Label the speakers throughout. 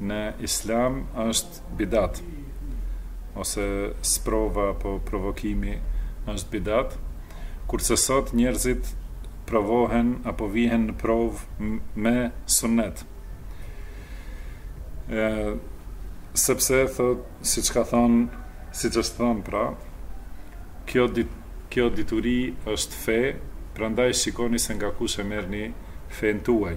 Speaker 1: në Islam është bidat ose sprova apo provokimi është bidat, kurse sot njerëzit provohen apo vihen në provë me sunnet. Ë sepse thot, siç ka thonë, siç është thonë pra, kjo dit, kjo dituri është fe, prandaj shikoni se nga kush e merrni fenë tuaj.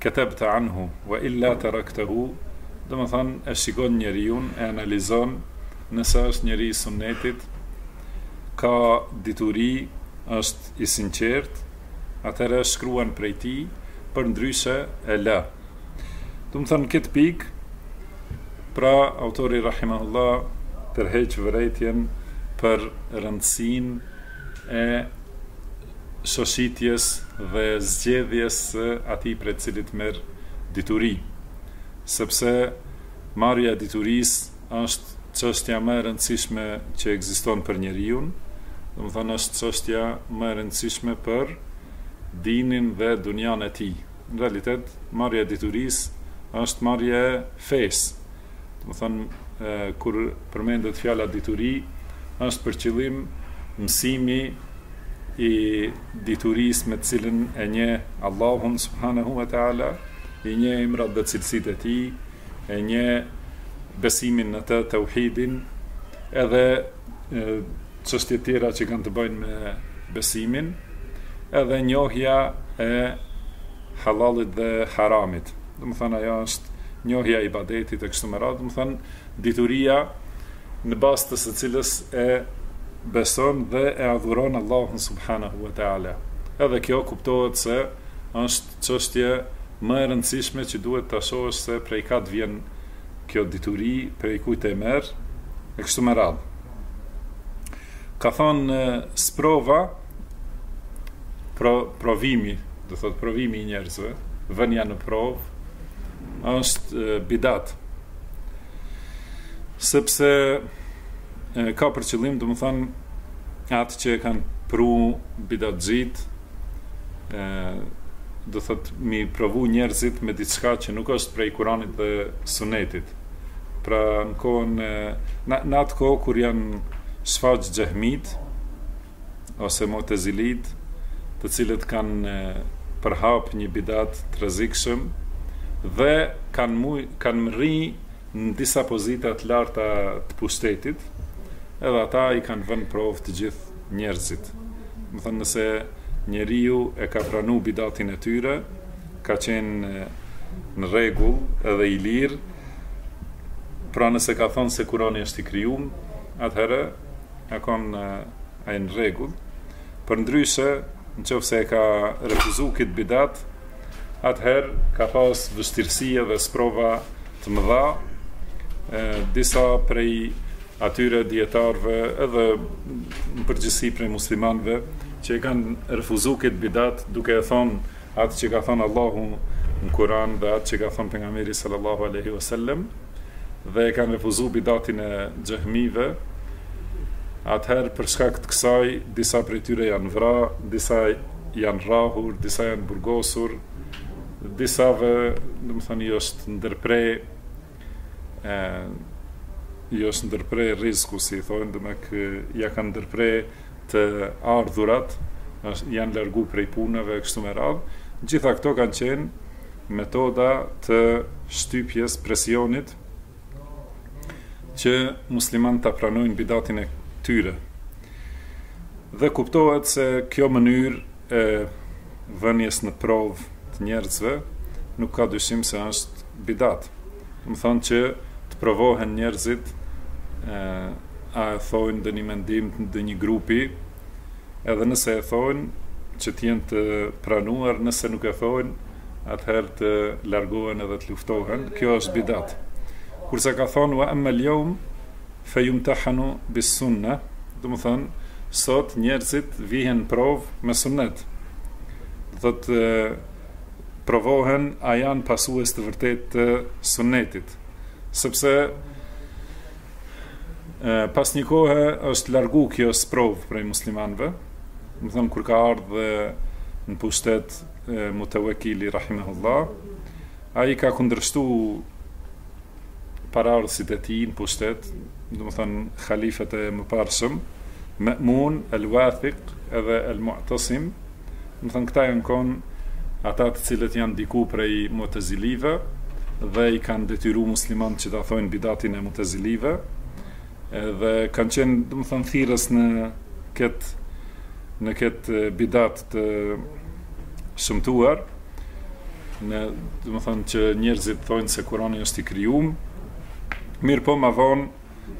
Speaker 1: Katabta anhu wa illa taraktahu, domethënë e shikon njeriun, e analizon, nëse është njeri i sunnetit, ka dituri, është i sinqertë, atëherë shkruan prej tij, përndryshe e lë. Domethënë këtë pikë, pra autori rahimahullah tërheq vërejtjen për rëndësinë e shoshitjes dhe zgjedhjes së atij prej të cilit merr dituri, sepse marrja e diturisë është çështja më e rëndësishme që ekziston për njeriun, domethënë është çështja më e rëndësishme për dinin dhe dunjanë e tij. Në realitet, marrja e diturisë është marrje e fesë, domethënë kur përmendet fjala dituri, është për qëllim mësimi i diturisë me të cilën e njeh Allahun subhanahu wa taala, i njeh emrat dhe cilësitë e tij, e njeh besimin në të tauhidin, edhe çështje tjera që kanë të bëjnë me besimin, edhe njohja e halalit dhe haramit. domethënë ajo është njohja e ibadetit e kështu me radhë, domethënë dituria në bazë të së cilës e beson dhe e adhuron Allahun subhanahu wa taala. Edhe kjo kuptohet se është çështje më e rëndësishme që duhet ta shohësh se prej kah t'vjen kjo dituri, prej kujt e merr e kështu me radhë. Ka thonë Sprova pro, provimi, do thot provimi i njerëzve, vënia në provë është bidat. Sepse ka për qëllim, domethënë atë që e kanë pru bidatxhit, ë do thot mi provu njerëzit me diçka që nuk është prej Kuranit dhe Sunetit. Pra në kohën në, në atë kohë kur janë shfaq xhehmitë, ose Mu'tezilijtë, të cilët kanë përhapë një bidat të rrezikshëm dhe kanë mrri në disa pozita të larta të pushtetit, edhe ata i kanë vënë në provë të gjithë njerëzit. Domethënë nëse njeriu e ka pranu bidatin e tyre, ka qenë në rregull edhe i lirë, pra nëse ka thënë se Kurani është i krijuar, atëherë Ka kon ai në rregull. Përndryshe, nëse e ka refuzuar këtë bidat, atëherë ka pas vështirësi dhe sprova të mëdha. E, disa prej atyre dietarëve edhe në përgjithësi prej muslimanëve që e kanë refuzuar këtë bidat duke e thonë atë që ka thonë Allahu në Kur'an dhe atë që ka thonë pejgamberi sallallahu alaihi wasallam dhe e kanë refuzu bidatin e xehmive, atëherë për shkak të kësaj disa prej tyre janë vra, disa janë rrahur, disa janë burgosur, disave, domethënë, ju është ndërpre, e, ju është ndërpre rizku, si i thonë, domethënë, ja kanë ndërpre të ardhurat janë largu prej punave e kështu me radhë, gjitha këto kanë qenë metoda të shtypjes, presionit që muslimanët ta pranojnë bidatin e tyre. Dhe kuptohet se kjo mënyrë e vënies në provë të njerëzve nuk ka dyshim se është bidat. Domethonë që të provohen njerëzit e, a e thojnë ndonjë mendim ndonjë grupi, edhe nëse e thojnë që të jenë të pranuar, nëse nuk e thojnë, atëherë të largohen edhe të luftohen, kjo është bidat. Kurse ka thonë, wa emma ljom, fejumtahanu bis sunne, domethonë sot njerëzit vihen në provë me sunnet. Do të thotë provohen a janë pasues të vërtetë të sunnetit, sepse pas një kohe është largu kjo sprovë prej muslimanëve, domethënë kur ka ardhë në pushtet Mutawekili Rahimehullah, Ai ka kundërshtu paraardhësit e tij në pushtet, domethënë halifët e mëparshëm, Ma'mun, Al-Wathiq edhe Al-Mu'tasim, domethënë këta janë kon ata të cilët janë ndiku prej Mu'tazilive dhe i kanë detyruar muslimanët që ta thonë bidatin e Mu'tazilive. Edhe kanë qenë, domethënë, thirrës në këtë në këtë bidat të shëmtuar, domethënë, që njerëzit thojnë se Kurani është i krijum. Mirëpo ma vonë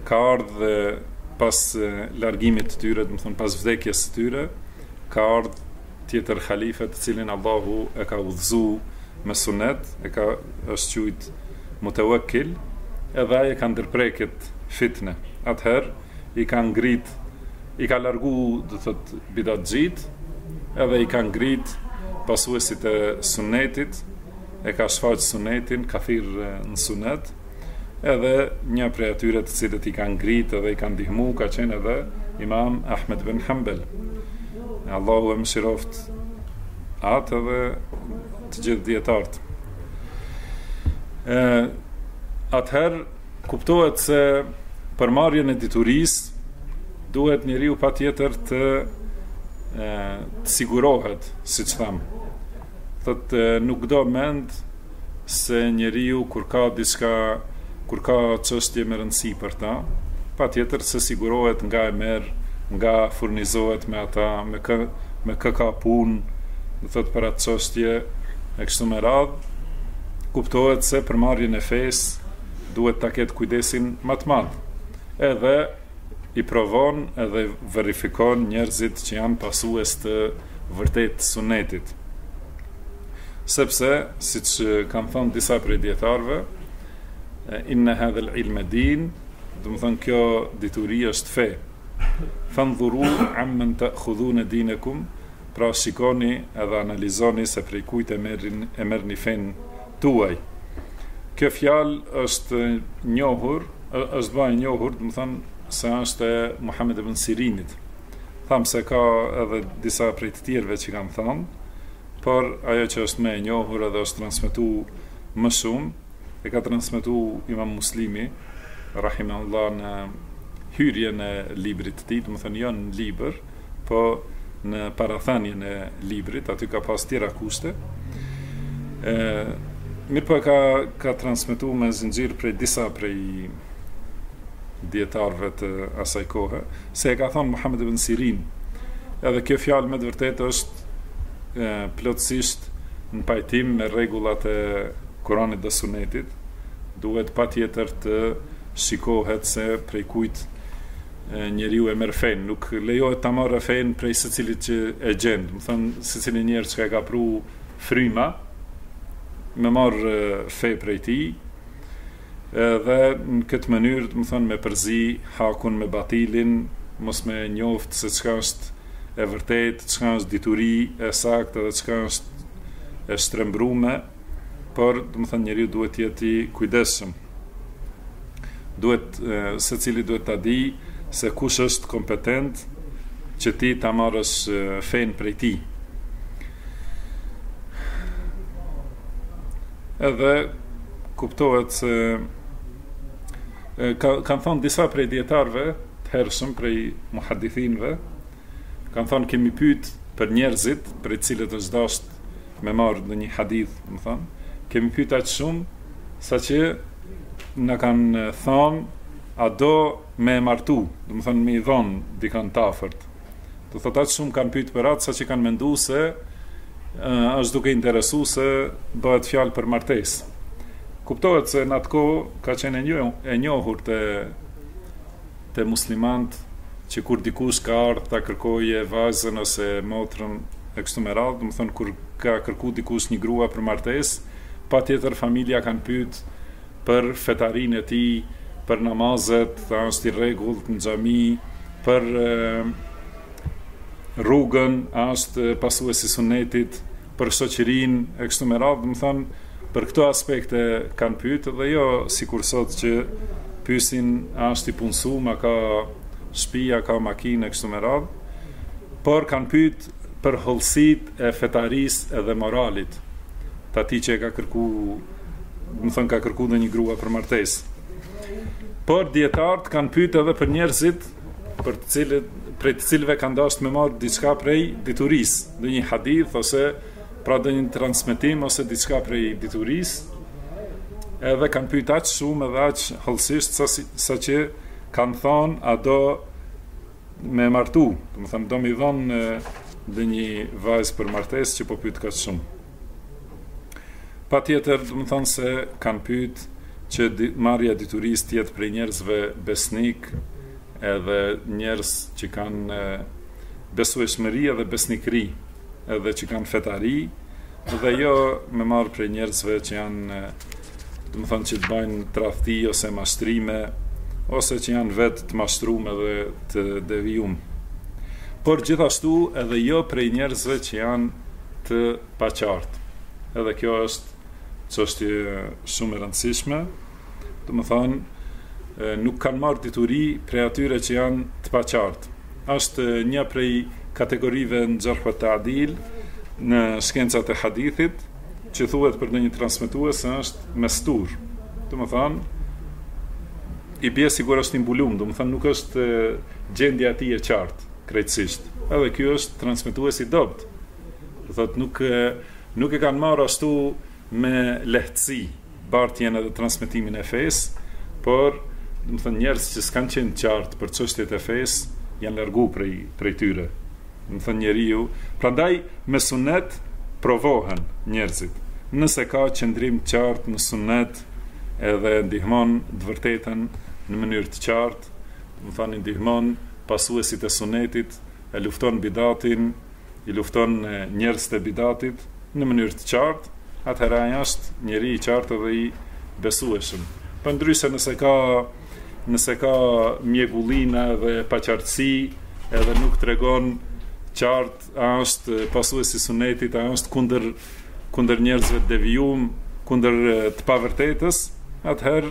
Speaker 1: ka ardh pas largimit të tyre, domethënë pas vdekjes së tyre, ka ardh Tjetër halife të cilin Allahu e ka udhëzu me sunet, e ka, është qujt Mutewekkil, edhe ai e ka ndërpre këtë fitne. Atëherë i ka ngrit, i ka largu, domethënë, bidatxhitë, edhe i ka ngrit pasuesit e sunetit, e ka shfaq sunetin, ka thirrë në sunet, Edhe një prej atyre të cilët i ka ngritë dhe i ka ndihmu ka qenë edhe Imam Ahmed bin Hanbel. Allahu e mëshiroftë atë dhe të gjithë dietartë. Atëherë kuptohet se për marrjen e diturisë duhet njeriu patjetër të të sigurohet, siç tham. Thotë nuk do mend se njeriu kur ka diçka, kur ka çështje me rëndësi për ta, patjetër se sigurohet nga e merr, nga furnizohet me ata, me kë, me kë ka punë, do thotë për atë çështje e kështu me radhë, kuptohet se për marrjen e fesë duhet ta ketë kujdesin ma të madh. Edhe i provon edhe verifikon njerëzit që janë pasues të vërtetë të Sunnetit. Sepse, siç kanë thënë disa prej dietarëve, inna hadha al-ilm din, domethënë kjo dituri është fe. Fanzuru amman ta'khudhuna dinakum, pra shikoni edhe analizoni se prej kujt e merrin e merrni fen tuaj. Kjo fjalë është e njohur, është bë e njohur, domethënë se është e Muhammed ibn Sirinit. Thamë se ka edhe disa prej të tjerëve që kanë thënë, por ajo që është më e njohur edhe është transmetu më shumë, e ka transmetu imam Muslimi, rahimehullah në hyrjen e librit të tij, domethënë jo në libër, po në parathanien e librit, aty ka pas tjera kushte, e, mirëpo e ka, ka transmetu me zinxhir prej disa prej dijetarëve të asaj kohe, se e ka thënë Muhammed ibn Sirin, edhe kjo fjalë me të vërtetë është e, plotësisht në pajtim me rregullat e Kuranit dhe Sunetit, duhet patjetër të shikohet se prej kujt njeriu e merr fenë, nuk lejohet ta marrë fenë prej secilit që e gjen, domethënë secili njeri që e ka pru fryma me marr fe prej tij, Dhe në këtë mënyrë, domethënë me përzi hakun me batilin, mos me njoftë se çka është e vërtetë, çka është dituri e saktë dhe çka është e shtrembrume, por domethënë njeriu duhet të jetë i kujdesshëm. Duhet secili duhet ta di se kush është kompetent që ti ta marrësh fen prej tij. Edhe kuptohet se ka kanë thënë disa prej dietarëve të hershëm prej muhadithinëve, kanë thënë kemi pyet për njerëzit prej të cilëve është dashur me marr ndonjë hadith, domethënë, kemi pyet aq shumë sa që na kanë thënë a do me e martu, domethënë me i dhonë dikën t'afërt, Do thotë aq shumë kanë pyet për atë sa që kanë mendu se është duke interesu se bëhet fjalë për martesë. Kuptohet se në atë kohë ka qenë e, një, e njohur te, te muslimant që kur dikush ka ardhë ta kërkoje vajzën ose motrën e kështu me radhë, domethënë kur ka kërku dikush një grua për martesë, patjetër familja kanë pyet për fetarinë e tij, për namazet, a është i rregullt në xhami, për rrugën, a është pasues i sunetit, për shoqërinë e kështu me radhë, domethënë për këto aspekte kanë pyet dhe jo sikur sot që pyesin a është i punësum, a ka shpi, a ka makinë e kështu me radhë, por kanë pyet për hollësitë e fetarisë edhe moralit, të atij që e ka kërku domethënë ka kërku ndonjë grua për martesë. Por dietarët kanë pyet edhe për njerëzit për të cilët prej të cilëve kanë dashtë me marrë diçka prej diturisë, ndonjë hadith ose pra ndonjë transmetim ose diçka prej diturisë. Edhe kanë pyet aq shumë edhe aq hollësisht sa sa që kanë thonë a do me martu, domethënë do me i dhonë ndonjë vajzë për martesë që po pyet kaq shumë. Patjetër, domethënë se kanë pyet që marrja e diturisë të jetë prej njerëzve besnik, edhe njerëz që kanë besueshmëri edhe besnikëri, edhe që kanë fetari, dhe jo me marrë prej njerëzve që janë, domethënë që të bajnë tradhti ose mashtrime, ose që janë vetë të mashtrum dhe të devijum. Por gjithashtu edhe jo prej njerëzve që janë të paqartë. Edhe kjo është çështje shumë e rëndësishme. Domethënë, nuk kanë marrë dituri prej atyre që janë të paqartë. Është një prej kategorive në xherh ue ta'dil, në shkencat e hadithit, që thuhet për një transmetues se është mestur. Domethënë, i bje sikur është i mbulum, domethënë nuk është gjendja e tij e qartë, krejtësisht. Edhe ky është transmetues i dobët. Thotë nuk nuk e kanë marrë ashtu me lehtësi bartjen edhe transmetimin e fesë, por domethënë njerëz që s'kanë qenë të qartë për çështjet e fesë janë larguar prej prej tyre. Domethënë njeriu, prandaj me sunet provohen njerëzit. Nëse ka qëndrim të qartë në sunet edhe ndihmon të vërtetën në mënyrë të qartë, domethënë ndihmon pasuesit e sunetit e lufton bidatin, i lufton njerëzit e bidatit në mënyrë të qartë, atëherë ai është njeri i qartë dhe i besueshëm. Përndryshe nëse ka nëse ka mjegullina dhe paqartësi edhe nuk tregon qartë a është pasues i sunetit, a është kundër, kundër njerëzve të devijum, kundër të pavërtetës, atëherë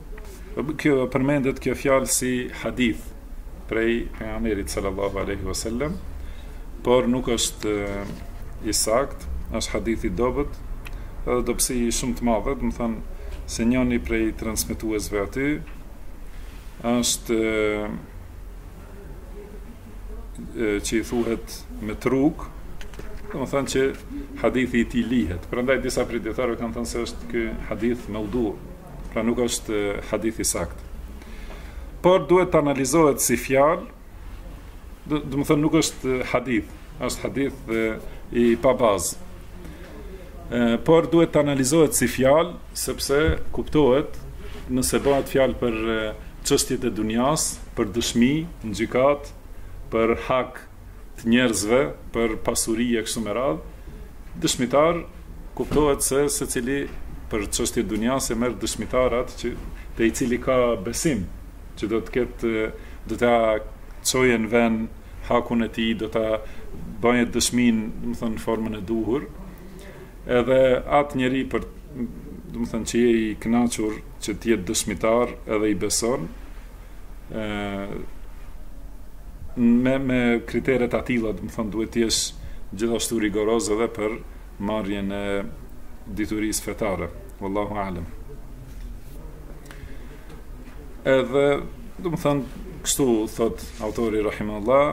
Speaker 1: Kjo përmendet kjo fjalë si hadith prej pejgamberit sallallahu alaihi wasallam, por nuk është i saktë, është hadith i dobët, edhe dobësi shumë të madhe, domethënë se njëri prej transmetuesve aty është që i thuhet metruk, domethënë që hadithi i tij lihet. Prandaj disa prej dietarëve kanë thënë se është ky hadith meudu. Pra nuk është hadith i saktë. Por duhet të analizohet si fjalë, domethënë nuk është hadith, është hadith i pabazë. Por duhet të analizohet si fjalë, sepse kuptohet nëse bëhet fjalë për çështjet e dunjas, për dëshmi, në gjykatë, për hak, të njerëzve për pasuri e kështu me radhë, dëshmitar kuptohet se secili për çështje të dunjas e merr dëshmitar atë që te i cili ka besim që do të ketë do ta çojë në vend hakun e tij, do ta bëjë dëshminë, domethënë në formën e duhur. Edhe atë njeri pra domethënë që je i kënaqur që të jetë dëshmitar edhe i beson ë me me kriteret e tilla, domethënë duhet të jesh gjithashtu rigoroz edhe për marrjen e diturisë fetare. Wallahu alem. Edhe, domethënë kështu thotë autori rahimehullah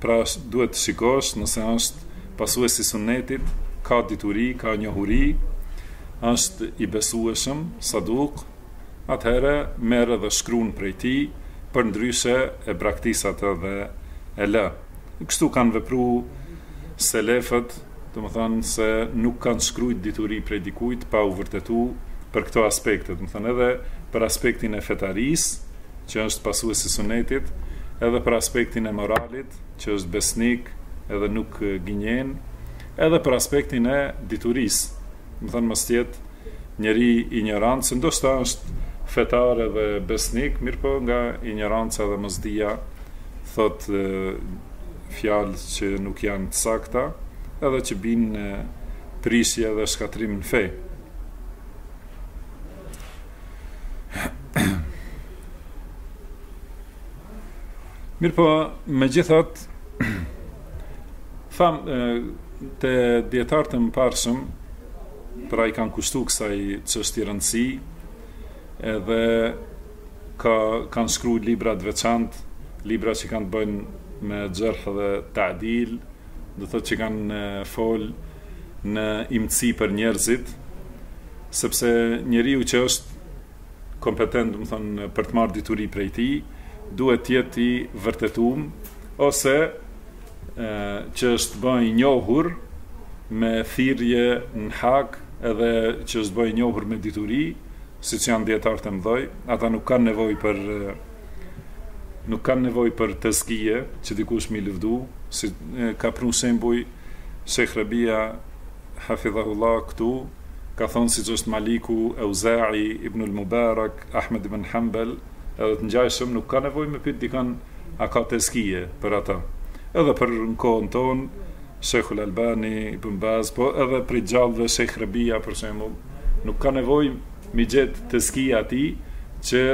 Speaker 1: pra duhet të shikosh nëse është pasues i sunnetit, ka dituri, ka njohuri, është i besueshëm, saduk, atëherë merr dhe shkruan prej tij, përndryshe e braktis atë dhe e lë. Kështu kanë vepru selefët. Domethënë se nuk kanë shkrujt dituri prej dikujt pa u vërtetu për këto aspekte, domethënë edhe për aspektin e fetarisë, që është pasues i Sunetit, edhe për aspektin e moralit, që është besnik edhe nuk gënjen, edhe për aspektin e diturisë, domethënë mos të jetë njeri injorant se ndoshta është fetar edhe besnik, mirëpo nga injoranca dhe mosdija thot fjalë që nuk janë të sakta, edhe që bin prishje edhe shkatërrim në fe. Mirëpo, megjithatë, thamë te dijetarët e mëparshëm, pra i kanë kushtu kësaj çështje rëndësi, edhe ka, kanë shkru libra të veçantë, libra që kanë të bëjnë me xherh dhe tadil, do të thotë që kanë folë në imtësi për njerëzit, sepse njeriu që është kompetent, domethënë për të marrë dituri prej tij, duhet të jetë i vërtetum ose ë që është bën i njohur me thirrje në hak edhe që është bën i njohur me dituri, siç janë dijetarët e mëdhoj, ata nuk kanë nevojë për nuk kanë nevojë për tezkije që dikush m'i lëvdu, si ka prun shembuj Sheikh Rabia Hafidhahullah këtu, ka thënë siç është Maliku, Euza'i, Ibnul Mubarak, Ahmed ibn Hanbel edhe të ngjajshëm nuk kanë nevojë me pyet dikën a ka tezkije për ata. Edhe për në kohën tonë Shejhul Albani, Ibn Baz, po edhe prej gjallëve Shejh Rebija për shembull nuk ka nevojë m'i gjet tezkije atij që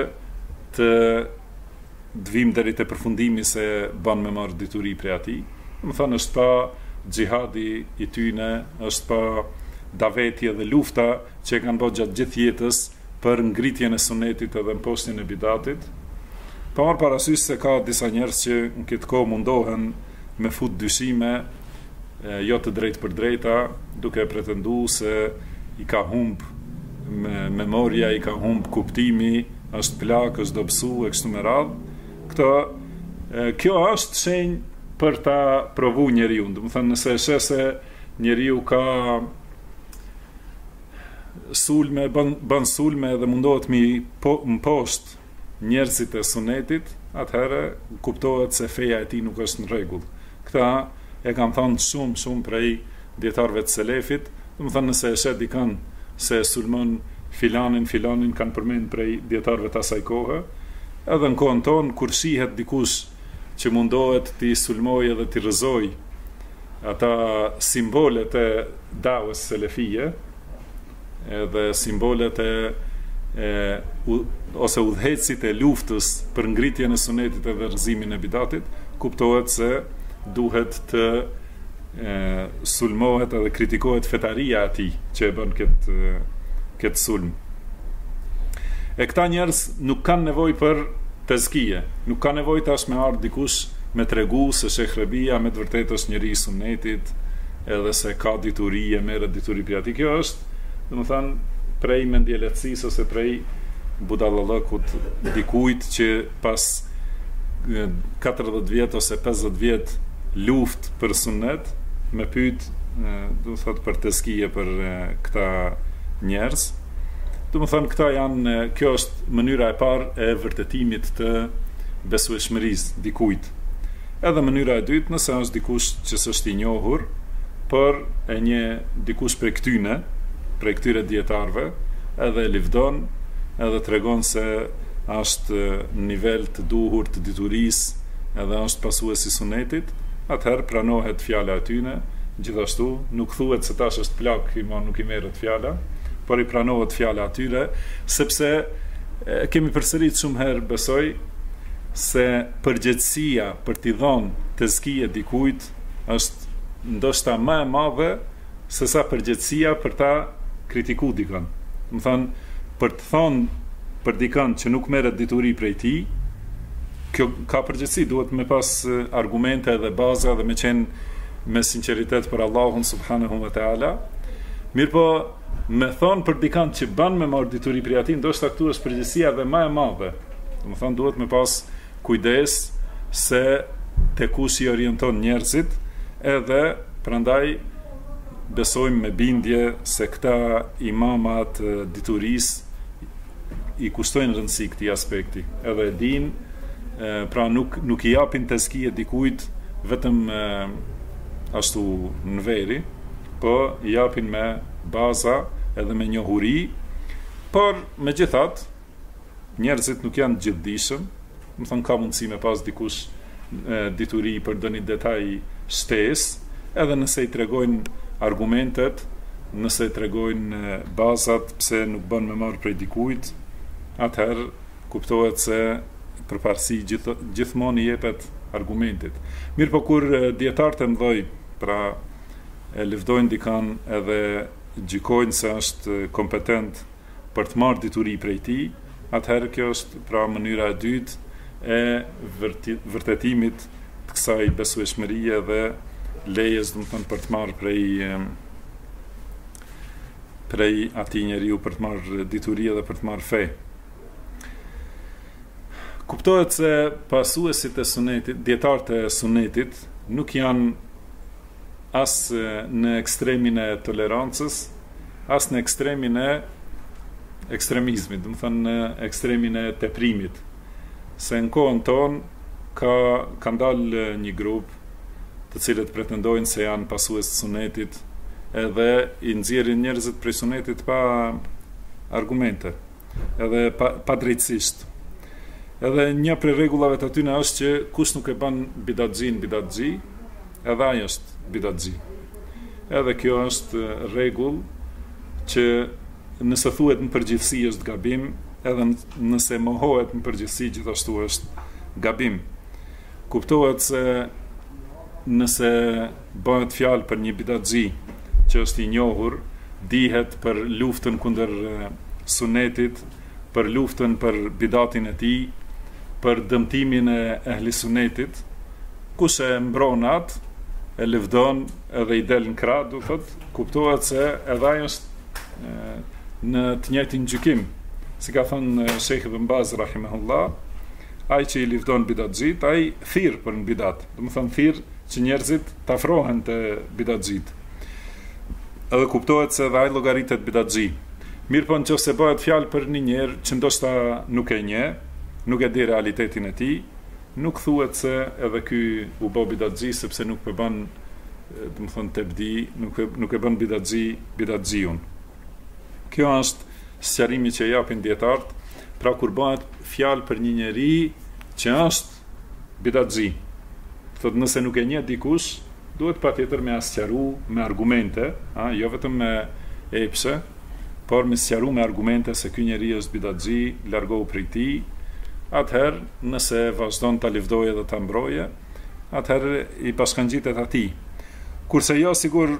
Speaker 1: të të vijmë deri te përfundimi se bën me marr dituri prej tij, domethënë është pa xhihadi i tyne, është pa daveti edhe lufta që e kanë bërë gjatë gjithë jetës për ngritjen e sunetit edhe mposhtjen e bidatit, pa marr parasysh se ka disa njerëz që në këtë kohë mundohen me fut dyshime jo të drejtpërdrejta duke e pretendu se i ka humb memorja, i ka humb kuptimi, është plak, është dobësu e kështu me radhë. Këto kjo është shenjë për ta provu njeriun, domethënë nëse e sheh se njeriu ka sulme, bën ban sulme edhe mundohet me i mposht njerëzit e sunetit, atëherë kuptohet se feja e tij nuk është në rregull. Këta e kanë thënë shumë shumë prej dijetarëve të selefit, domethënë nëse e sheh dikën se e sulmon filanin, filanin kanë përmend prej dijetarëve të asaj kohe, edhe në kohën tonë kur shihet dikush që mundohet t'i sulmojë edhe t'i rrëzojë ata simbolet e daves selefie, edhe simbolet e ose udhëheqësit e luftës për ngritjen e sunetit edhe rrëzimin e bidatit, kuptohet se duhet të sulmohet edhe kritikohet fetaria e tij që e bën këtë këtë sulm. E këta njerëz nuk kanë nevojë për tezkije, nuk ka nevojë tash me ardhë dikush me tregu se Shejh Rebija me të vërtetë është njeri i sunetit, edhe se ka dituri e merret dituri prej atij kjo është domethënë prej mendjelehtësisë ose prej budallallëkut dikujt që pas katërdhjetë vjet ose pesëdhjetë vjet luftë për sunnet me pyet do thotë për tezkije për këta njerëz domethënë këta janë kjo është mënyra e parë e vërtetimit të besueshmërisë dikujt Edhe mënyra e dytë, nëse është dikush që s'është i njohur, por e njeh dikush prej këtyne, prej këtyre dijetarëve, edhe e livdon, edhe tregon se është në nivel të duhur të diturisë edhe është pasues i Sunetit, atëherë pranohet fjala e tyne, gjithashtu, nuk thuhet se tash është plak e ma nuk i merret fjala, por i pranohet fjala e tyne, sepse e kemi përsërit shumë herë, besoj, se. Përgjegjësia për t'i dhënë tezkie dikujt është ndoshta ma e madhe sesa përgjegjësia për ta kritiku dikën. Domethënë, për të thënë për dikën që nuk merret dituri prej tij, kjo ka përgjegjësi, duhet me pas argumente dhe baza dhe me qenë me sinqeritet për Allahun subhanehu ve teala, mirëpo, Me thënë për dikand që ban me marr dituri prej atij, ndoshta këtu është përgjegjësia edhe ma e madhe. Domethënë duhet me pas kujdes se te kush i orienton njerëzit, edhe prandaj besojmë me bindje se këta imama të diturisë i kushtojnë rëndësi këtij aspekti, edhe e dinë, pra nuk nuk i japin tezkije dikujt vetëm ashtu n'hava. po japin me baza edhe me njohuri, por megjithatë njerëzit nuk janë të gjithëdijshëm, domethënë ka mundësi me pas dikush dituri për ndonjë detaj shtesë, edhe nëse i tregojnë argumentet, nëse tregojnë bazat pse nuk bën me marrë prej dikujt, atëherë kuptohet se përparësi gjithmonë i jepet argumentit. Mirëpo kur dijetarët e mëdhoj, pra e lëvdojnë dikanë edhe gjykojnë se është kompetent për të marrë dituri prej tij, atëherë kjo është pra mënyra e dytë e vërtetimit të kësaj besueshmërie dhe lejes, domethonë për të marrë prej prej atij njeriu për të marrë dituri edhe për të marrë fe. Kuptohet se pasuesit e Sunetit, dijetarët e Sunetit, nuk janë as në ekstremin e tolerancës, as në ekstremin e ekstremizmit, domethënë në ekstremin e teprimit. Se në kohën tonë ka kanë dalë një grup të cilët pretendojnë se janë pasues të Sunetit edhe i nxjerrin njerëzit prej Sunetit pa argumente. edhe pa, pa drejtësisht. Edhe një prej rregullave të atyne është që kush nuk e bën bidatxhin bidatxhi, edhe ai është bidatxhi. Edhe kjo është rregull që nëse thuhet në përgjithësi është gabim, edhe nëse mohohet në përgjithësi gjithashtu është gabim. Kuptohet se nëse Bëhet fjalë për një bidatxhi që është i njohur, dihet për luftën kundër Sunnetit, për luftën për bidatin e tij, për dëmtimin e Ehli Sunnetit. Kush e mbron atë, e lëvdon edhe i del në krah, domethënë, kuptohet se edhe ai është në të njëjtin gjykim. Si ka thënë Sheikh Ibn Baz rahimahullah, ai që i lëvdon bidatxhit, ai thirr për në bidat. Domethonë thirr që njerëzit t'afrohen te bidatxhitë. Edhe kuptohet se edhe ai llogaritet bidatxhi. Mirëpo nëqofse bëhet fjalë për ni njerë që ndoshta nuk e njeh, nuk e di realitetin e tij, nuk thuhet se edhe ky u bë bidatxhi sepse nuk pe bën domethënë tebdi, nuk e bën bidatxhi bidatxhiun. Ky është sqarimi që e japin dijetarët, pra kur bëhet fjalë për një njeri që është Bidatxhi, thotë nëse nuk e njeh dikush, duhet patjetër me ia sqaru me argumente, a, jo vetëm me epshe, por me sqaru me argumente se ky njeri është bidatxhi, largohu prej tij, atëherë nëse vazhdon ta lëvdojë dhe ta mbrojë, atëherë i bashkangjitet atij. Kurse jo sikur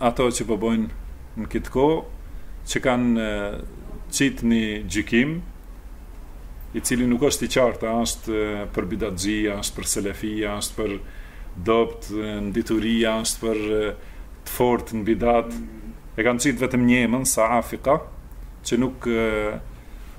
Speaker 1: ata që po bëjnë në këtë kohë, që kanë qit një gjykim, i cili nuk është i qartë a është për bidatxhi, a është për selefi, a është për dopt në dituri, a është për të fortë në bidat. E kanë qitë vetëm një emën, saafika, që nuk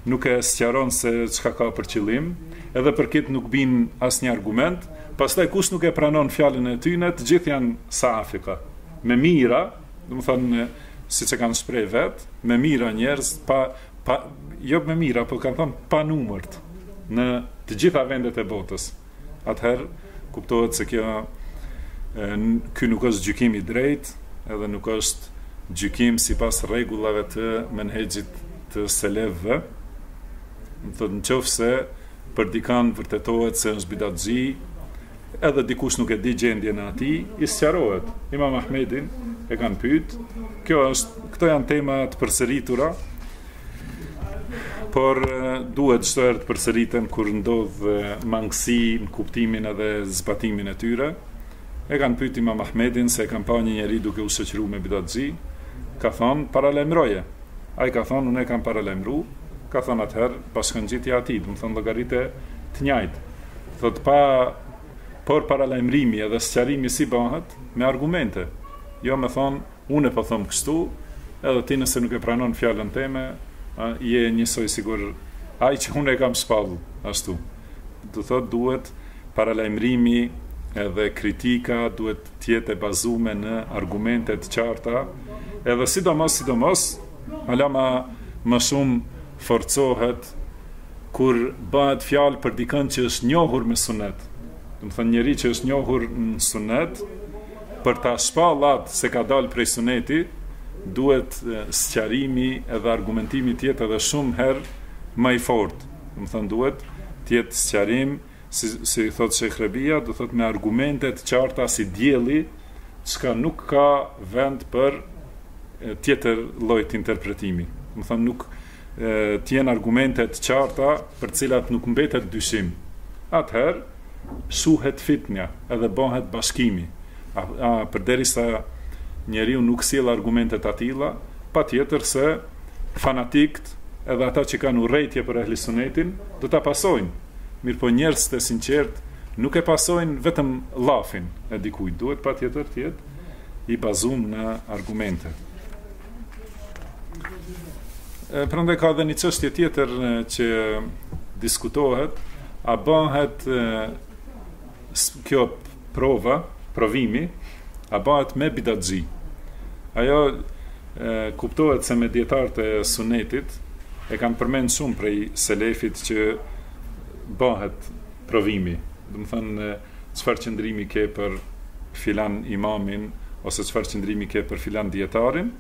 Speaker 1: nuk e sqaron se çka ka për qëllim, edhe për këtë nuk bin asnjë argument, pastaj kush nuk e pranon fjalën e tyne, të gjithë janë saafika. Me mijëra, do me thonë siç e kanë shpreh vet, me mijëra njerëz pa pa jo me mijëra, po kanë thënë pa numërt në të gjitha vendet e botës. Atëherë kuptohet se kjo ky nuk është gjykim i drejtë, edhe nuk është gjykim sipas rregullave të menhexhit të selefëve. Do me thonë në qoftë se për dikan vërtetohet se është bidatxhi, edhe dikush nuk e di gjendjen e atij, i sqarohet. Imam Ahmedin e kanë pyet. Kjo është, këto janë tema të përsëritura. Por duhet çdo herë të përsëriten kur ndodh mangësi në kuptimin edhe zbatimin e tyre. E kanë pyet Imam Ahmedin se kanë pa një njeri duke u shoqëruar me bidatxhi, ka thon paralajmëroje. Ai ka thon unë e kam paralajmëruar, ka thon atëherë bashkangjite atij, do me thon llogarite të njëjtë. Thotë pa por paralajmërimi edhe sqarimi si bëhet me argumente. Jo me thonë unë po them kështu, edhe ti nëse nuk e pranon fjalën teme, a, je njësoj sikur ai që unë e kam shpall ashtu. Do me thonë duhet paralajmërimi edhe kritika duhet të jetë e bazume në argumente të qarta, edhe sidomos sidomos, ala më më shumë forcohet kur bëhet fjalë për dikënd që është njohur me sunet, do me thonë njeri që është njohur në sunet, për ta shpallë atë se ka dalë prej sunetit, duhet sqarimi edhe argumentimi të jetë edhe shumë herë më i fortë. Do me thonë duhet të jetë sqarim si si thot Sheikh Rebia, do thot me argumente të qarta si dielli çka nuk ka vend për tjetër lloj të interpretimi. Do me thënë duhet të jenë argumente të qarta për cilat nuk mbetet dyshim. Atëherë, shuhet fitnja edhe bëhet bashkimi. A, a përderisa njeriu nuk sjell argumente të atilla, patjetër se Fanatikët edhe ata që kanë urrejtje për Ehli Sunetin do ta pasojnë, mirëpo njerëztë e sinqertë nuk e pasojnë vetëm llafin e dikujt, duhet patjetër të jetë i bazum në argumente. Prandaj ka dhe një çështje tjetër që diskutohet, a bëhet kjo Prova, provimi, a bahet me bidatxhi? Ajo kuptohet se me dijetarët e sunetit e kanë përmend shumë prej selefit që bahet provimi. Domethanë çfarë qëndrimi ke për filan imamin ose çfarë qëndrimi ke për filan dijetarin,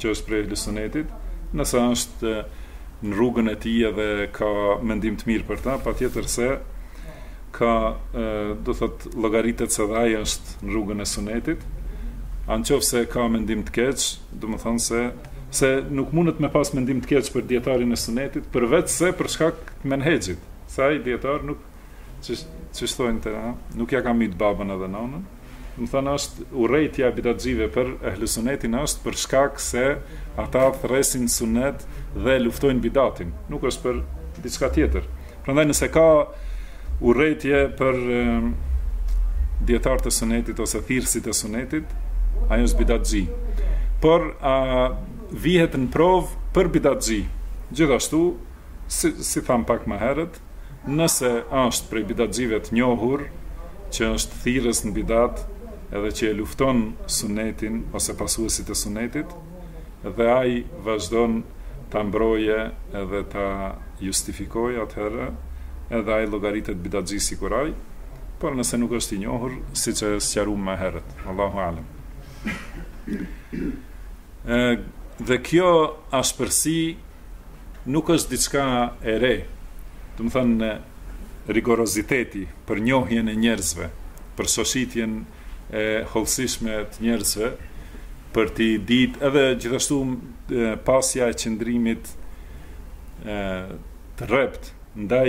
Speaker 1: që është prej sunetit, nëse është në rrugën e tij edhe ka mendim të mirë për ta, patjetër se Ka, do thotë, llogaritet se dhe ai është në rrugën e Sunetit, a në qoftë se ka mendim të keq, domethonë se, se nuk mundet me pas mendim të keq për dietarin e Sunetit, përveçse për shkak të menhexhit, se ai dietar nuk, qysh thonë te na, nuk ia ka myt babën edhe nënën, domethënë është urrejtja e bidatxhive për ehlusunetin është për shkak se ata thrresin n'sunet dhe luftojnë bidatin, nuk është për diçka tjetër. Prandaj nëse ka urrejtje për dietarët e sunetit ose thirrësit e sunetit, ai është bidatxhi. Por a vihet në provë për bidatxhi? Gjithashtu Si thamë pak më herët, nëse është prej bidatxhive të njohur, që është thirrës në bidat edhe që e lufton Sunetin ose pasuesit e Sunetit, dhe ai vazhdon ta mbrojë edhe ta justifikojë, atëherë edhe ai llogaritet bidatxhi sikur ai, por nëse nuk është i njohur, siç e sqaruam më herët. Allahu alem. Dhe kjo ashpërsi Nuk është diçka e re, domethanë rigoroziteti për njohjen e njerëzve, për shoshitjen e hollësishme të njerëzve, për t'i ditë edhe gjithashtu pasja e qëndrimit të rreptë ndaj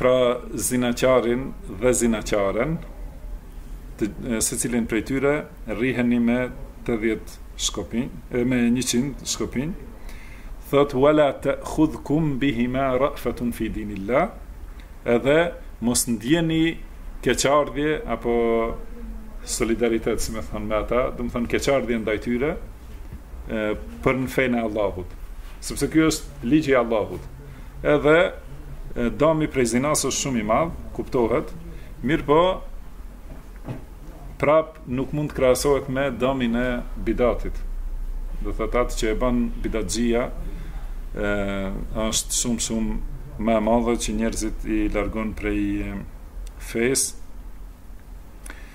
Speaker 1: pra zinaqarin dhe zinaqaren, secilin prej tyre rriheni me 80 shkopin, me 100 shkopin, thotë wa la tekhudhkum bihima refetun fi dinillah, edhe mos ndjeni keqardhje apo solidaritet, si me thanë me ata, domethënë keqardhje ndaj tyre, për në fenë e Allahut, sepse kjo është ligji i Allahut, edhe dami prej zinasë është shumë i madh, kuptohet, mirëpo, prap nuk mund të krahasohet me damin e bidatit, do thotë atë që e ban bidatxhia, është shumë shumë më e madhe që njerëzit i largon prej fesë,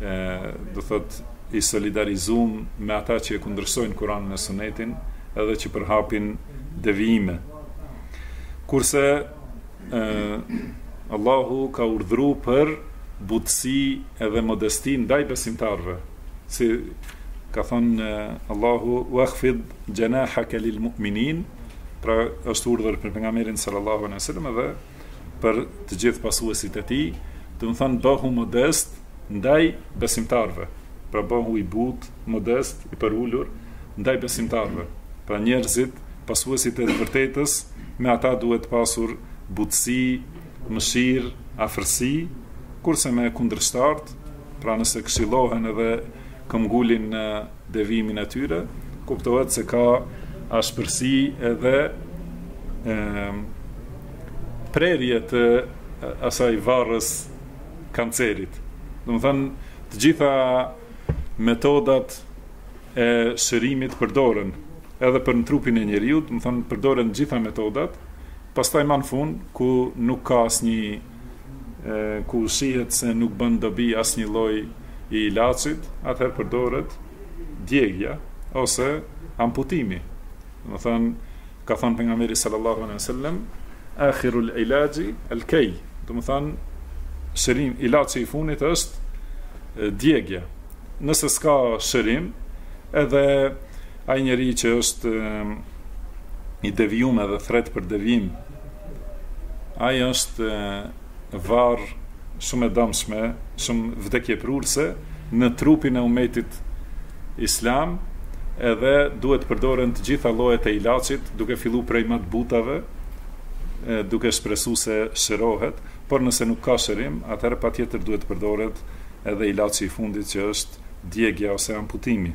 Speaker 1: e do thotë u solidarizu me ata që e kundërshtojnë Kur'anin e Sunetin edhe që përhapin devijime. Kurse e, Allahu ka urdhru për butësi edhe modesti ndaj besimtarve, si ka thonë Allahu wakhfid janahaka lil mu'minin, pra është urdhër për pejgamberin sallallahu alaihi wasallam dhe për të gjithë pasuesit e tij, domethanë bëhu modest ndaj besimtarëve. Pra bëhu i butë, modest, i përulur ndaj besimtarëve. Pra njerëzit, pasuesit e të vërtetës, me ata duhet të pasur butësi, mëshirë, afërsi, kurse me kundërshtarët, pra nëse këshillohen edhe këmbëngulin devijimin e tyre, kuptohet se ka ashpërsi edhe e, prerje të asaj varrës kancerit. Domethënë, të gjitha metodat e shërimit përdoren, edhe për në trupin e njeriut, domethënë, përdoren të gjitha metodat, pastaj ma në fund, ku nuk ka asnjë ku shihet se nuk bën dobi asnjë lloj i ilaçit, atëherë përdoret djegia ose amputimi. Domethënë, ka thënë pejgamberi sallallahu alejhi ve sellem, "Akhirul ilaji al-kay", domethënë shërim ilaçi i funit është djegia. Nëse s'ka shërim, edhe ai njeri që është i devijuar dhe thret për devijim Ai është varrë shumë e dëmshme, shumë vdekjeprurëse në trupin e umetit islam, edhe duhet të përdoren të gjitha llojet e ilaçit, duke fillu prej më të butave, duke shpresu se shërohet, por nëse nuk ka shërim, atëherë patjetër duhet të përdoret edhe ilaçi i fundit që është djegia ose amputimi.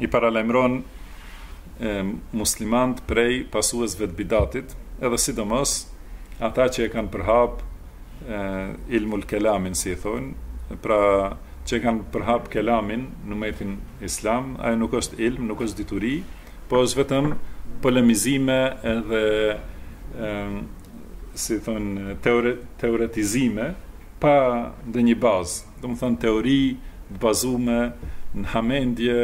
Speaker 1: I paralajmëron muslimantë prej pasuesve të bidatit, edhe sidomos ata që e kanë përhap ilmul kelamin, si i thonë, pra që e kanë përhap kelamin n'umetin islam, ajo nuk është ilm, nuk është dituri, po është vetëm polemizime edhe si thonë teoretizime pa ndonjë bazë. domethënë teori të bazume në hamendje,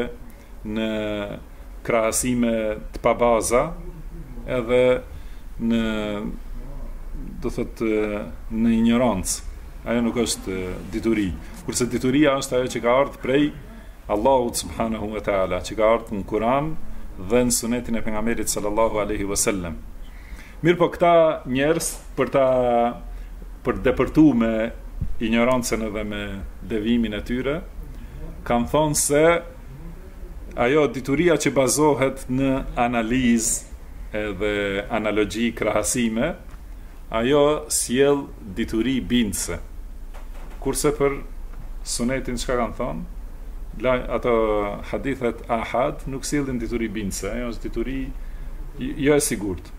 Speaker 1: në krahasime të pabaza, edhe në do thotë në injorancë. Ajo nuk është dituri, kurse dituria është ajo që ka ardh prej Allahut subhanahu wa taala, që ka ardh në Kur'an dhe në Sunetin e pejgamberit sallallahu alaihi wasallam. Mirëpo këta njerëz për ta për depërtu me injorancën edhe me devimin e tyre, kanë thonë se ajo dituria që bazohet në analizë edhe analogji krahasime, ajo sjell dituri bindëse. Kurse për Sunetin çka kanë thonë? Ato hadithet ahad nuk sjellin dituri bindëse, ajo është dituri jo e sigurt.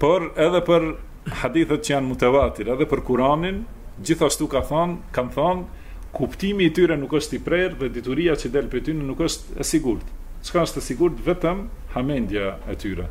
Speaker 1: Por edhe për hadithet që janë mutevatir, edhe për Kur'anin, gjithashtu ka thonë, kanë thonë kuptimi i tyre nuk është i prerë dhe dituria që del prej tyre nuk është e sigurt. Çka është e sigurt vetëm hamendja e tyre.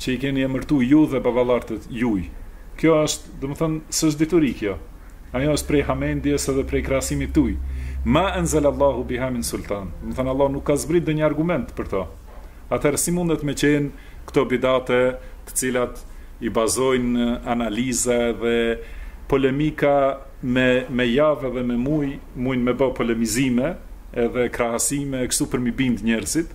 Speaker 1: Që i keni emërtu ju dhe baballarët juj. Kjo është, domethënë, s'është dituri kjo. Ajo është prej hamendjes edhe prej krahasimit tuaj. Ma enzele Allahu biha min sultan. Domethënë, Allahu nuk ka zbrit ndonjë argument për to. Atëherë si mundet me qenë këto bidate të cilat i bazojnë analiza edhe polemika me me javë edhe me muj mujnë me bo polemizime edhe krahasime e kështu për mi bindë njerëzit.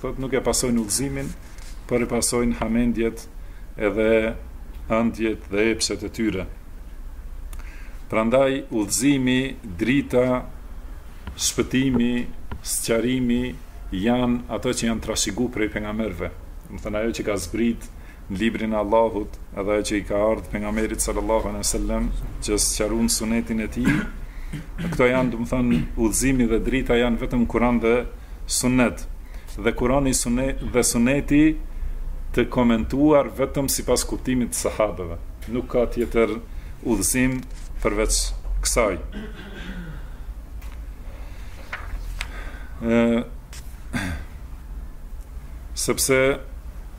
Speaker 1: Thotë nuk e pasojnë udhëzimin, por e pasojnë hamendjet edhe ëndjet dhe epshet e tyre. Prandaj udhëzimi, drita, shpëtimi, sqarimi janë ato që janë trashëgu prej pejgamberëve, domethënë ajo që ka zbrit në librin e Allahut edhe ajo që i ka ardhë pejgamberit sallallahu alejhi ve sellem që sqaron sunetin e tij këto janë domethanë udhëzimi dhe drita janë vetëm Kur'an dhe sunet dhe Kur'ani sunet dhe suneti të komentuar vetëm sipas kuptimit të sahabeve nuk ka tjetër udhëzim përveç kësaj sepse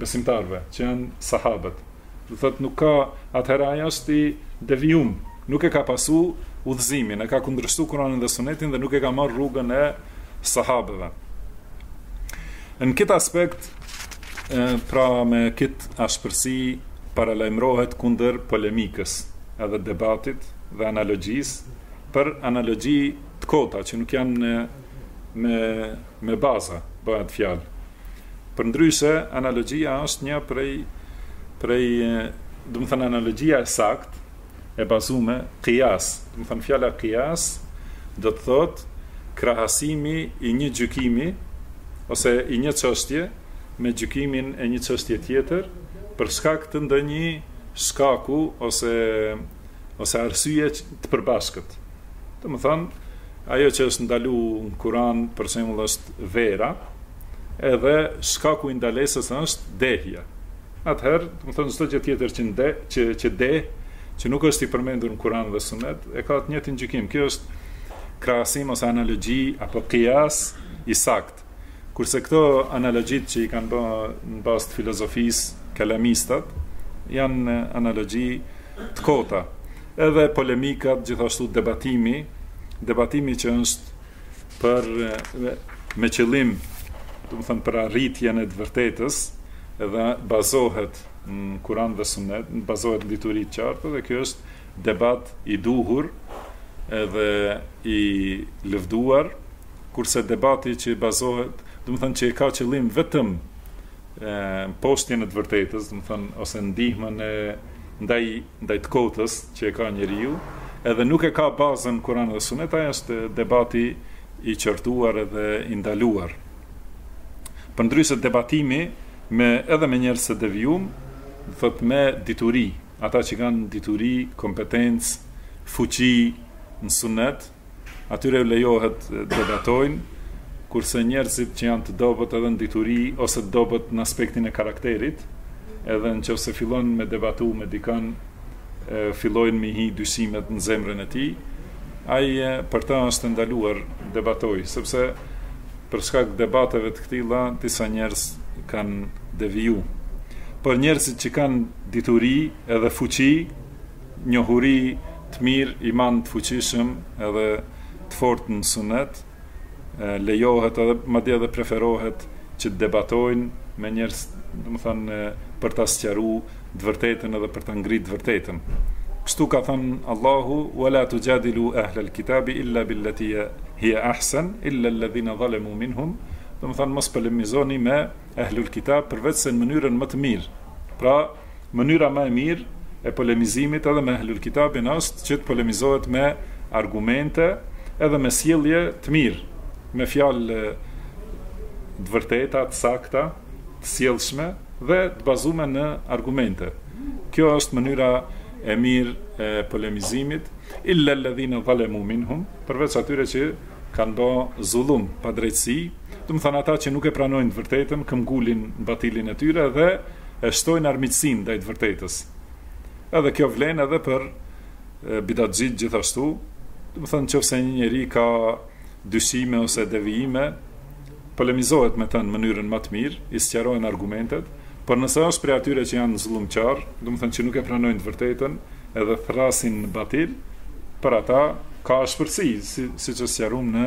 Speaker 1: besimtarëve, që janë sahabët. Do thotë nuk ka, atëherë aja është i devijum, nuk e ka pasu udhëzimin, e ka kundërshtu kuranin dhe sunetin dhe nuk e ka marrë rrugën e sahabëve. Në këtë aspekt, pra me këtë ashpërsi, paralajmërohet kunder polemikës edhe debatit dhe analogjisë, për analogji të kota që nuk janë në me me baza bëhet fjalë. Përndryshe, analogjia është një prej prej, domethënë analogjia e saktë e bazume, kijas. Domethënë fjala kijas do të thotë krahasimi i një gjykimi ose i një çështje me gjykimin e një çështje tjetër për shkak të ndonjë shkaku ose ose arsye të përbashkët. Domethënë, ajo që është ndalu në Kur'an, për shembull, është vera, edhe shkaku i ndalesës është dehja. Atëherë, domethënë çdo gjë tjetër që nde, që që deh, që nuk është i përmendur në Kur'an dhe Sunet, e ka të njëjtin gjykim. Kjo është krahasim ose analogji apo kijas i sakt. Kurse këto analogjitë që i kanë bë në bazë të filozofisë kelamistat janë analogji të kota. Edhe polemikat, gjithashtu debatimi, debatimi që është për me qëllim, domethënë për arritjen e të vërtetës dhe bazohet në Kur'an dhe Sunet, bazohet në dituri të qarta dhe ky është debat i duhur edhe i lëvduar kurse debati që bazohet, domethënë që e ka qëllim vetëm mposhtjen e të vërtetës, domethënë ose ndihmën ndaj ndaj të kotës që e ka njeriu, edhe nuk e ka bazën Kur'an dhe Sunet, ai është debati i qortuar edhe i ndaluar. Përndryshe debatimi me edhe me njerëz të devijum, do thot me dituri, ata që kanë dituri, kompetencë, fuqi në sunet, Atyre u lejohet të debatojnë, kurse njerëzit që janë të dobët edhe në dituri ose të dobët në aspektin e karakterit, edhe në qoftë se fillon me debatu me dikën, fillojnë me hi dyshimet në zemrën e tij, ai për ta është ndaluar debatojë, sepse për shkak debateve të këtilla, disa njerëz kanë deviju. Por njerëzit që kanë dituri edhe fuqi, Njohuri të mirë, iman të fuqishëm edhe të fortë në Sunet, lejohet edhe madje edhe preferohet që të debatojnë me njerëz, domethënë për ta sqaru të vërtetën edhe për ta ngrit të vërtetën. Kështu ka thënë Allahu, "Wa la tujadilu ahlal kitabi illa billati hiya ahsan, illa alladhina zalamu minhum", domethënë mos polemizoni me ehlul kitab përveçse në mënyrën më të mirë. Pra, Mënyra më e mirë e polemizimit edhe me Ehlul Kitabin është që të polemizohet me argumente edhe me sjellje të mirë, me fjalë të vërteta, të sakta, të sjellshme dhe të bazume në argumente. Kjo është mënyra e mirë e polemizimit, illa alladhina zalamu minhum, përveç atyre që kanë ba zullum, padrejtësi, Domethënë ata që nuk e pranojnë të vërtetën këmbëngulin batilin e tyre dhe e shtojnë armiqësinë ndaj të vërtetës. Edhe kjo vlen edhe për bidatxhitë gjithashtu, domethënë nëse një njeri ka dyshime ose devijime, polemizohet me të në mënyrën më të mirë, i sqarohen argumentet, por nëse është prej atyre që janë zullumqarë, domethënë që nuk e pranojnë të vërtetën edhe thrasin në batil, për ata ka ashpërsi, siç e sqaruam në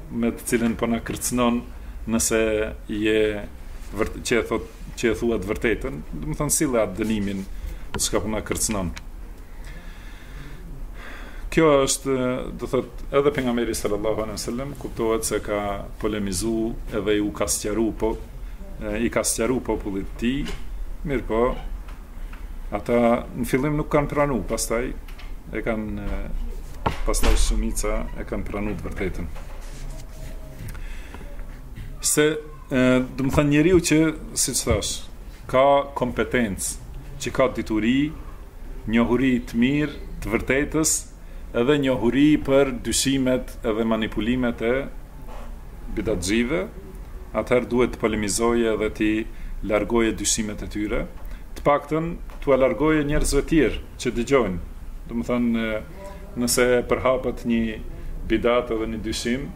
Speaker 1: me të cilën po na kërcënon nëse je vërtet që e thot që e thua të vërtetën, domethënë sille atë dënimin çka po na kërcënon. Kjo është, domethënë, edhe pejgamberi sallallahu alejhi ve sellem kuptohet se ka polemizu edhe i ka sqaru po i ka sqaru popullit të tij, mirëpo, Ata në fillim nuk kanë pranu, pastaj e kanë pastaj shumica e kanë pranu të vërtetën. Se, domethënë njeriu që, siç thash, ka kompetencë, që ka dituri, njohuri të mirë, të vërtetës, edhe njohuri për dyshimet dhe manipulimet e bidatxhive, atëherë duhet të polemizojë edhe t'i largojë dyshimet e tyre, të paktën t'ua largojë njerëzve tjerë që dëgjojnë. Domethënë, nëse përhapet një bidat edhe një dyshim,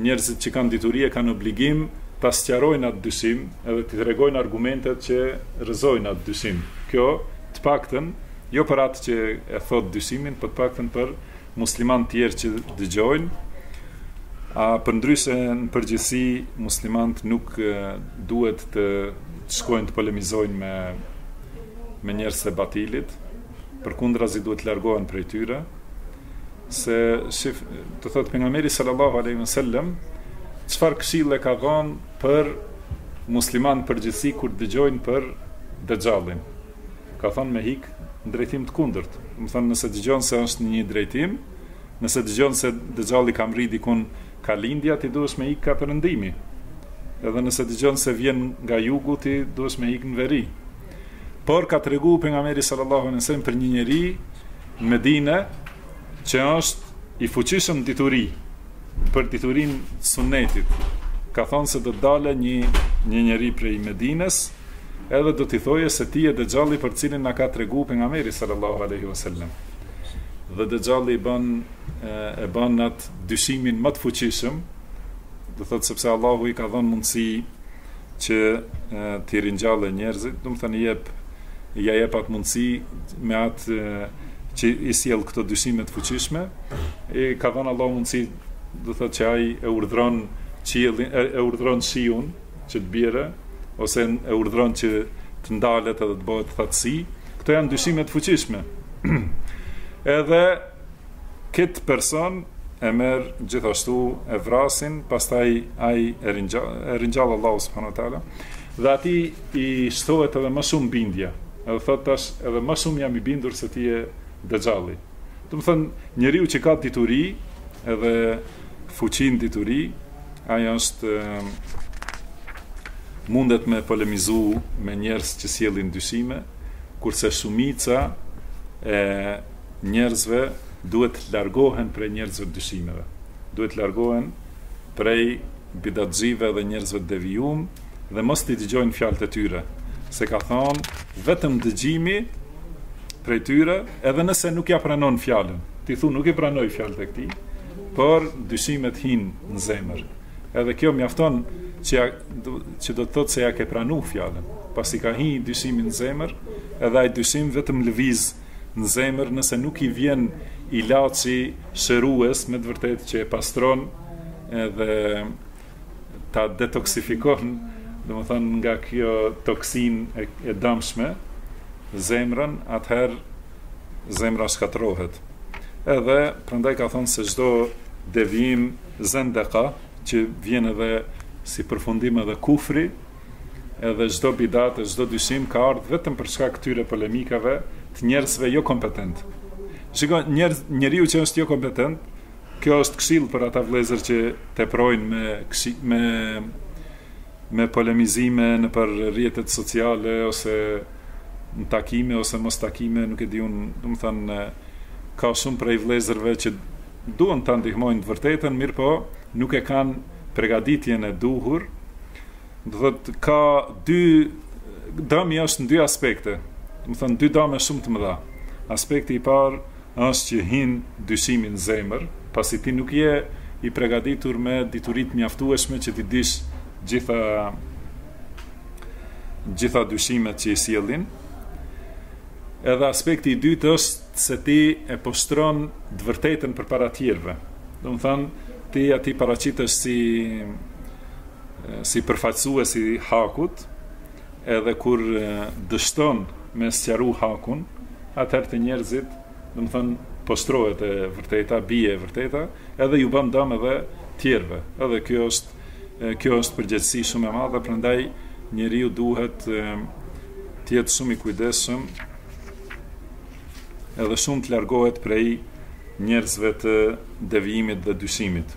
Speaker 1: njerëzit që kanë dituri e kanë obligim ta sqarojnë atë dyshim edhe t'i tregojnë argumentet që rrëzojnë atë dyshim. Kjo, të paktën, Jo për atë që e thotë dyshimin, po të paktën për muslimanët tjerë që dëgjojnë, a përndryshe në përgjithësi muslimanët nuk duhet të shkojnë të polemizojnë me me njerëz të batilit, përkundrazi duhet të largohen prej tyre, se shif, domethënë pejgamberi sallallahu alaihi wasallam çfarë këshille ka dhënë për musliman përgjithësi kur dëgjojnë për dexhallin. Ka thënë me ik në drejtim të kundërt. Do të thënë nëse dëgjon se është në një drejtim, nëse dëgjon se Dexhalli ka mri dikun ka lindja, ti duhesh me ik ka perëndimi. Edhe nëse dëgjon se vjen nga jugu, ti duhesh me ik në veri. Por ka tregu pejgamberi sallallahu alejhi wasallam për një njeri në Medinë që është i fuqishëm në dituri për diturinë e sunnetit. Ka thonë se do të dalë një një njeri prej Medinës Edhe do t'i thojë se ti je Dexhalli për të cilin na ka tregu Pejgamberi sallallahu alejhi ve sellem. Dhe Dexhalli i bën e bën atë dyshimin më të fuqishëm, do thotë sepse Allahu i ka dhënë mundësi që t'i ringjallë njerëzit, do të thënë i jep ja jep atë mundësi me atë që i sjell këto dyshime të fuqishme, i ka dhënë Allahu mundësi, do thotë që ai e urdhëron qiellin, e, e urdhëron shiun, që të bjerë ose e urdhëron që të ndalet edhe të bëhet thatësi, këto janë dyshime të fuqishme. edhe këtë person e merr gjithashtu e vret, pastaj ai e ringjall, e ringjall Allahu subhanahu wa taala dhe ati i shtohet edhe më shumë bindja. Edhe thot tash edhe më shumë jam i bindur se ti je Dexhalli. Do të thon njeriu që ka dituri edhe fuqi n'dituri, Ai është mundet me polemizu me njerëz që sjellin dyshime, kurse shumica e njerëzve duhet të largohen prej njerëzve të dyshimeve. Duhet të largohen prej bidatxhive dhe njerëzve të devijum dhe mos t'i dëgjojnë fjalët e tyre, se ka thënë vetëm dëgjimi prej tyre, edhe nëse nuk ja pranon fjalën, ti thu nuk i pranoj fjalët e këtij, Por dyshimet hin në zemër. Edhe kjo mjafton që ja, që do të thotë se ja ke pranu fjalën. Pasi ka hi dyshimi në zemër, edhe ai dyshim vetëm lëviz në zemër nëse nuk i vjen ilaçi shërues me të vërtetë që e pastron edhe ta detoksifikon, domethënë nga kjo toksin e, e damshme zemrën, atëherë zemra shkatërrohet. Edhe prandaj ka thonë se çdo devijim zendeka që vjen edhe si përfundim edhe kufri, edhe çdo bidat e çdo dyshim ka ardh vetëm për shkak këtyre polemikave të njerëzve jo kompetent. Shiko, njerëz, njeriu që është jo kompetent, kjo është këshill për ata vëllezër që teprojnë me këshi, me me polemizime nëpër rrjetet sociale ose në takime ose mos takime nuk e di unë domethënë ka shumë prej vëllezërve që duan ta ndihmojnë të vërtetën mirëpo nuk e kanë pregaditjen e duhur domethënë ka dy dëmi është në dy aspekte domethënë dy dëme shumë të mëdha aspekti i parë është që hin dyshimi në zemër, pasi ti nuk je i pregaditur me dituri të mjaftueshme që t'i dish gjitha gjitha dyshimet që i sjellin. Edhe aspekti i dytë është se ti e poshtron të vërtetën përpara të tjerëve. Domethënë, ti aty paraqitesh si si përfaqësues i hakut, Edhe kur dështon me sqaru hakun, atëherë te njerëzit, domethënë poshtrohet e vërteta, bie e vërteta, edhe ju bën dëm edhe tjerëve. Edhe kjo është kjo është përgjegjësi shumë e madhe, prandaj njeriu duhet të jetë shumë i kujdesshëm edhe shumë të largohet prej njerëzve të devijimit dhe dyshimit.